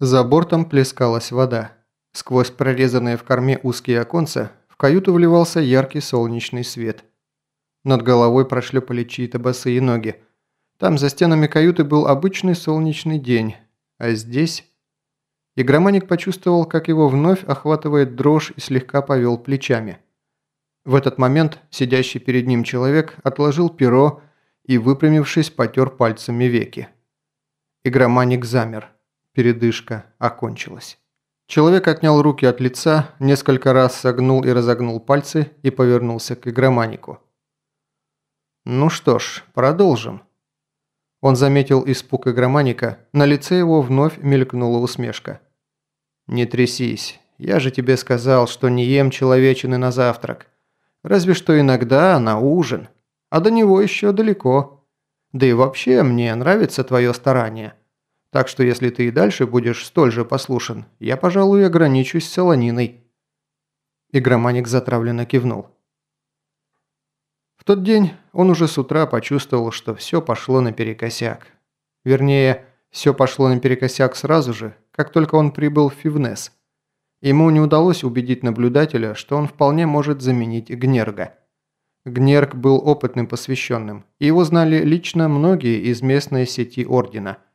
За бортом плескалась вода. Сквозь прорезанные в корме узкие оконца в каюту вливался яркий солнечный свет. Над головой прошлепали чьи-то босые ноги. Там за стенами каюты был обычный солнечный день, а здесь... Игроманик почувствовал, как его вновь охватывает дрожь и слегка повел плечами. В этот момент сидящий перед ним человек отложил перо и, выпрямившись, потер пальцами веки. Игроманик замер. Передышка окончилась. Человек отнял руки от лица, несколько раз согнул и разогнул пальцы и повернулся к игроманику. «Ну что ж, продолжим». Он заметил испуг игроманика, на лице его вновь мелькнула усмешка. «Не трясись, я же тебе сказал, что не ем человечины на завтрак. Разве что иногда на ужин, а до него еще далеко. Да и вообще мне нравится твое старание. Так что если ты и дальше будешь столь же послушен, я, пожалуй, ограничусь солониной». Игроманик затравленно кивнул. В тот день он уже с утра почувствовал, что все пошло наперекосяк. Вернее, все пошло наперекосяк сразу же, как только он прибыл в Фивнес. Ему не удалось убедить наблюдателя, что он вполне может заменить Гнерга. Гнерг был опытным посвященным, и его знали лично многие из местной сети Ордена –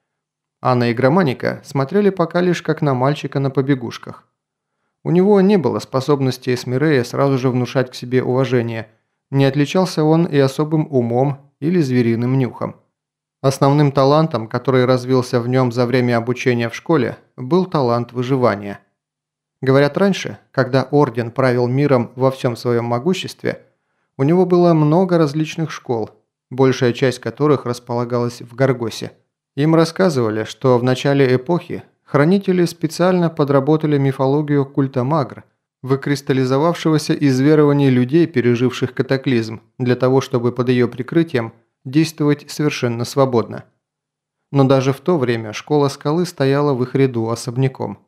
а на игроманика смотрели пока лишь как на мальчика на побегушках. У него не было способности Эсмирея сразу же внушать к себе уважение, не отличался он и особым умом или звериным нюхом. Основным талантом, который развился в нем за время обучения в школе, был талант выживания. Говорят, раньше, когда Орден правил миром во всем своем могуществе, у него было много различных школ, большая часть которых располагалась в Гаргосе – им рассказывали, что в начале эпохи хранители специально подработали мифологию культа Магр, выкристаллизовавшегося из верований людей, переживших катаклизм, для того, чтобы под ее прикрытием действовать совершенно свободно. Но даже в то время школа скалы стояла в их ряду особняком.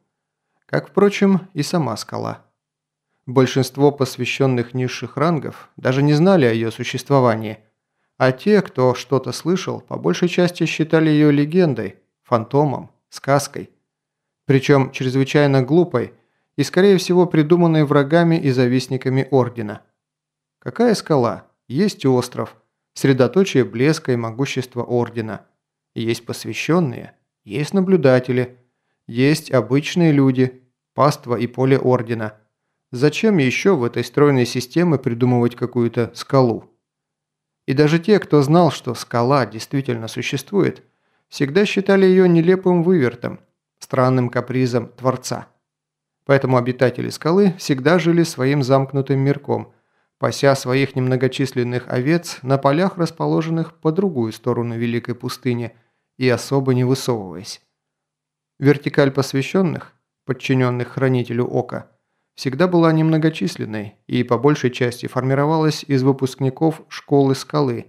Как, впрочем, и сама скала. Большинство посвященных низших рангов даже не знали о ее существовании – а те, кто что-то слышал, по большей части считали ее легендой, фантомом, сказкой. Причем чрезвычайно глупой и, скорее всего, придуманной врагами и завистниками Ордена. Какая скала? Есть остров, средоточие блеска и могущества Ордена. Есть посвященные, есть наблюдатели, есть обычные люди, паства и поле Ордена. Зачем еще в этой стройной системе придумывать какую-то скалу? И даже те, кто знал, что скала действительно существует, всегда считали ее нелепым вывертом, странным капризом Творца. Поэтому обитатели скалы всегда жили своим замкнутым мирком, пася своих немногочисленных овец на полях, расположенных по другую сторону Великой пустыни, и особо не высовываясь. Вертикаль посвященных, подчиненных хранителю ока – всегда была немногочисленной и по большей части формировалась из выпускников школы скалы,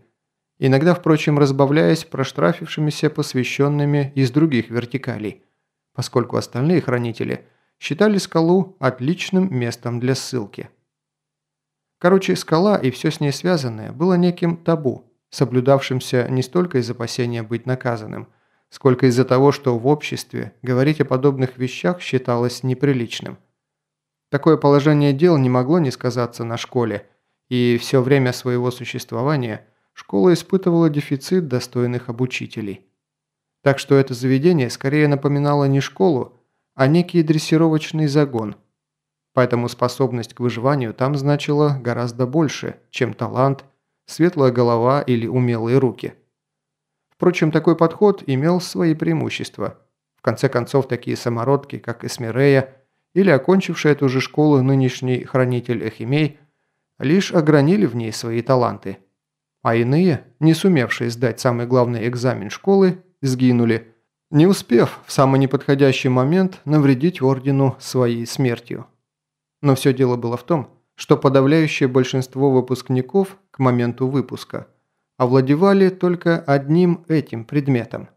иногда, впрочем, разбавляясь проштрафившимися посвященными из других вертикалей, поскольку остальные хранители считали скалу отличным местом для ссылки. Короче, скала и все с ней связанное было неким табу, соблюдавшимся не столько из опасения быть наказанным, сколько из-за того, что в обществе говорить о подобных вещах считалось неприличным – Такое положение дел не могло не сказаться на школе, и все время своего существования школа испытывала дефицит достойных обучителей. Так что это заведение скорее напоминало не школу, а некий дрессировочный загон. Поэтому способность к выживанию там значила гораздо больше, чем талант, светлая голова или умелые руки. Впрочем, такой подход имел свои преимущества. В конце концов, такие самородки, как Эсмирея, или окончивший эту же школу нынешний хранитель Эхимей, лишь огранили в ней свои таланты. А иные, не сумевшие сдать самый главный экзамен школы, сгинули, не успев в самый неподходящий момент навредить ордену своей смертью. Но все дело было в том, что подавляющее большинство выпускников к моменту выпуска овладевали только одним этим предметом,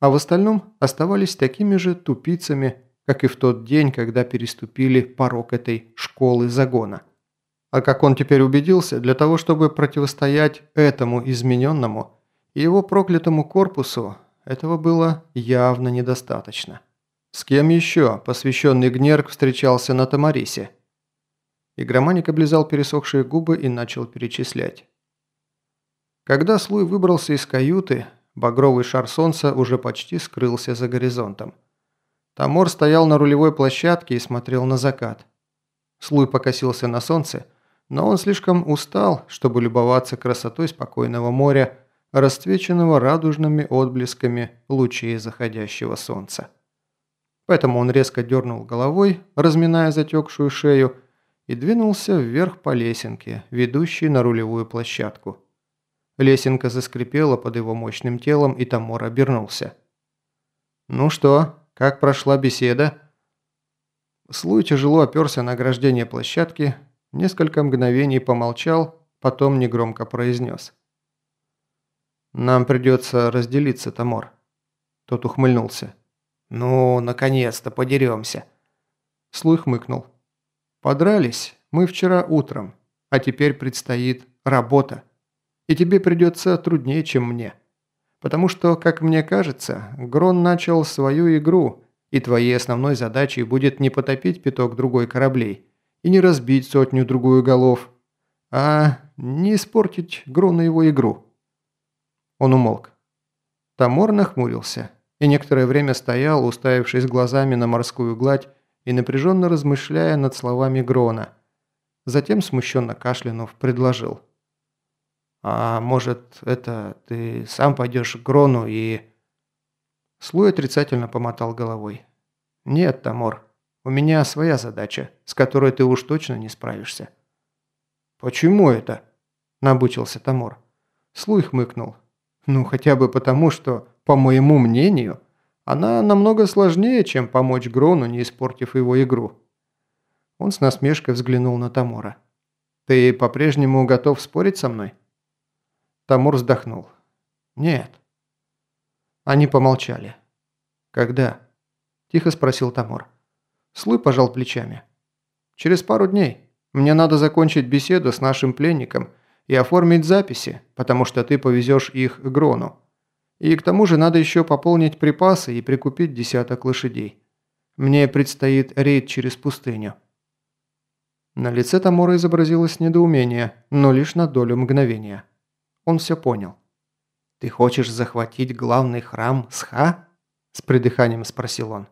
а в остальном оставались такими же тупицами, как и в тот день, когда переступили порог этой школы загона. А как он теперь убедился, для того, чтобы противостоять этому измененному и его проклятому корпусу, этого было явно недостаточно. С кем еще посвященный Гнерк встречался на Тамарисе? Игроманик облизал пересохшие губы и начал перечислять. Когда Слуй выбрался из каюты, багровый шар солнца уже почти скрылся за горизонтом. Тамор стоял на рулевой площадке и смотрел на закат. Слуй покосился на солнце, но он слишком устал, чтобы любоваться красотой спокойного моря, расцвеченного радужными отблесками лучей заходящего солнца. Поэтому он резко дернул головой, разминая затекшую шею, и двинулся вверх по лесенке, ведущей на рулевую площадку. Лесенка заскрипела под его мощным телом, и Тамор обернулся. «Ну что, как прошла беседа?» Слуй тяжело оперся на ограждение площадки, несколько мгновений помолчал, потом негромко произнес. «Нам придется разделиться, Тамор». Тот ухмыльнулся. «Ну, наконец-то подеремся». Слуй хмыкнул. «Подрались мы вчера утром, а теперь предстоит работа. И тебе придется труднее, чем мне. Потому что, как мне кажется, Грон начал свою игру, и твоей основной задачей будет не потопить пяток другой кораблей и не разбить сотню-другую голов, а не испортить Грона его игру». Он умолк. Тамор нахмурился и некоторое время стоял, уставившись глазами на морскую гладь и напряженно размышляя над словами Грона. Затем, смущенно кашлянув, предложил. «А может, это ты сам пойдешь к Грону и...» Слуй отрицательно помотал головой. «Нет, Тамор, у меня своя задача, с которой ты уж точно не справишься». «Почему это?» – набучился Тамор. Слуй хмыкнул. «Ну, хотя бы потому, что по моему мнению, она намного сложнее, чем помочь Грону, не испортив его игру. Он с насмешкой взглянул на Тамора. «Ты по-прежнему готов спорить со мной?» Тамор вздохнул. «Нет». Они помолчали. «Когда?» – тихо спросил Тамор. Слуй пожал плечами. «Через пару дней. Мне надо закончить беседу с нашим пленником и оформить записи, потому что ты повезешь их Грону. И к тому же надо еще пополнить припасы и прикупить десяток лошадей. Мне предстоит рейд через пустыню». На лице Тамора изобразилось недоумение, но лишь на долю мгновения. Он все понял. «Ты хочешь захватить главный храм Сха?» С придыханием спросил он.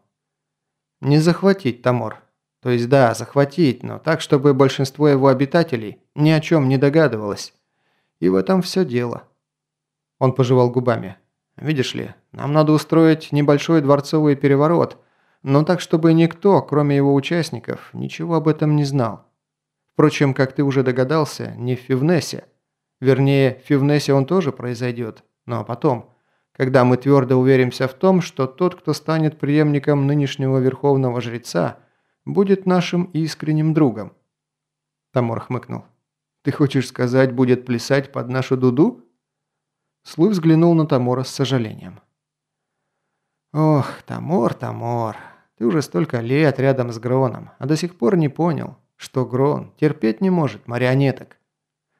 «Не захватить, Тамор. То есть да, захватить, но так, чтобы большинство его обитателей ни о чем не догадывалось. И в этом все дело». Он пожевал губами. Видишь ли, нам надо устроить небольшой дворцовый переворот, но так, чтобы никто, кроме его участников, ничего об этом не знал. Впрочем, как ты уже догадался, не в Фивнесе. Вернее, в Фивнесе он тоже произойдет, но потом, когда мы твердо уверимся в том, что тот, кто станет преемником нынешнего верховного жреца, будет нашим искренним другом. Тамор хмыкнул. «Ты хочешь сказать, будет плясать под нашу дуду?» Слуй взглянул на Тамора с сожалением. «Ох, Тамор, Тамор, ты уже столько лет рядом с Гроном, а до сих пор не понял, что Грон терпеть не может марионеток.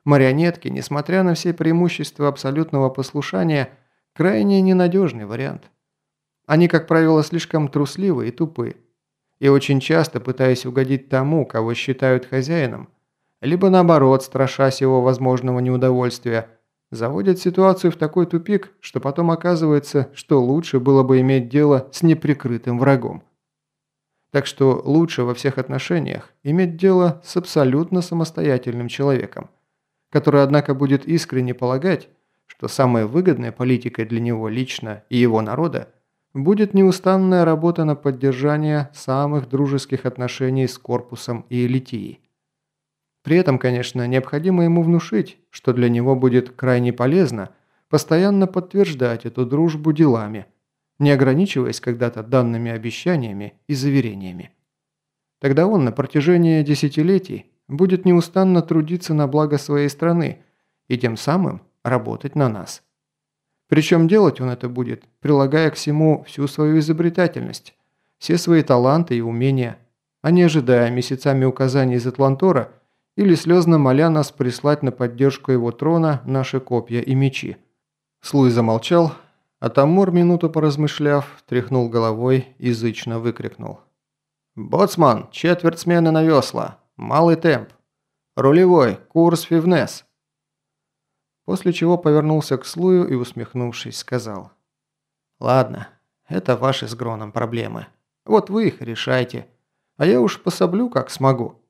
Марионетки, несмотря на все преимущества абсолютного послушания, крайне ненадежный вариант. Они, как правило, слишком трусливы и тупы. И очень часто, пытаясь угодить тому, кого считают хозяином, либо наоборот, страшась его возможного неудовольствия – заводят ситуацию в такой тупик, что потом оказывается, что лучше было бы иметь дело с неприкрытым врагом. Так что лучше во всех отношениях иметь дело с абсолютно самостоятельным человеком, который, однако, будет искренне полагать, что самой выгодной политикой для него лично и его народа будет неустанная работа на поддержание самых дружеских отношений с корпусом и элитией. При этом, конечно, необходимо ему внушить, что для него будет крайне полезно постоянно подтверждать эту дружбу делами, не ограничиваясь когда-то данными обещаниями и заверениями. Тогда он на протяжении десятилетий будет неустанно трудиться на благо своей страны и тем самым работать на нас. Причем делать он это будет, прилагая к всему всю свою изобретательность, все свои таланты и умения, а не ожидая месяцами указаний из Атлантора – или слезно моля нас прислать на поддержку его трона наши копья и мечи. Слуй замолчал, А Тамур, минуту поразмышляв, тряхнул головой и зычно выкрикнул. «Боцман, четверть смены на весла. Малый темп. Рулевой, курс Фивнес». После чего повернулся к Слую и, усмехнувшись, сказал. «Ладно, это ваши с Гроном проблемы. Вот вы их решайте. А я уж пособлю, как смогу».